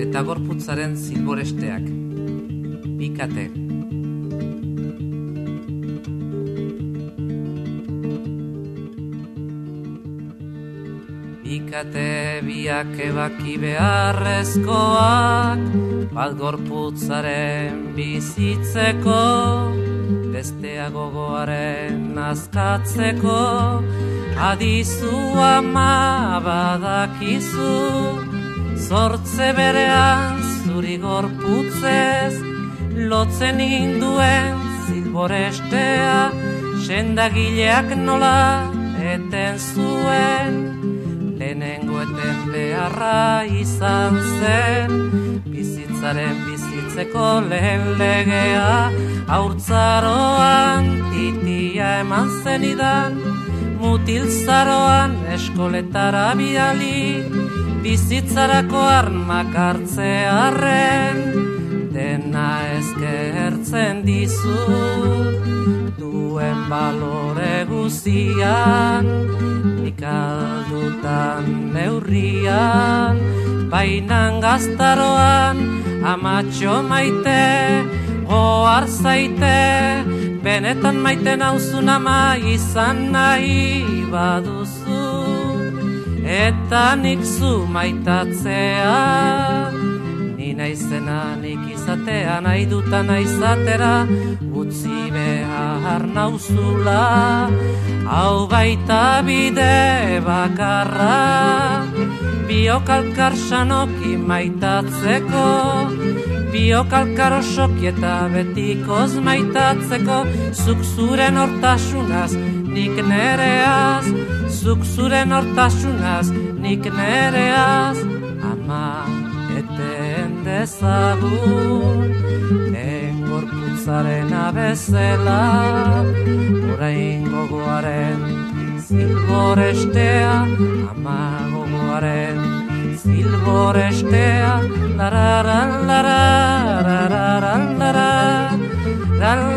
eta gorputzaren zilboresteak. Bikate. Bikate biak ebaki beharrezkoak, bat gorputzaren bizitzeko, bestea gogoaren azkatzeko, adizu ama badakizu, zortze berean zuri gorputzez, lotzen induen zilborestea, sendagileak nola eten zuen, lehenengo eten beharra izan zen, bizitzaren bizitzeko lehen legea, aurtzaroan titia eman zenidan, mutilzaroan eskoletara bidali, bizitzarako armak hartzearen, dena ezkertzen dizut, duen balore guzian, ikaldutan neurrian, bainan gaztaroan, amatxo maite, oar zaite, benetan maite nauzun ama izan nahi baduzu, eta nik zu maitatzea, ni naizena nik izatea nahi dutan aizatera, utzi behar nauzula, hau baita bide bakarra, biokalkar sanoki maitatzeko, biokalkar osoki eta betikoz maitatzeko, zuk zuren hortasunaz, nik nereaz, zuk zuren hortasunaz, nik nereaz, ama eten dezagun, engorputzaren abezela, orain gogoaren zilborestea, ama gogoaren zilborestea, larara, larara, larara, larara,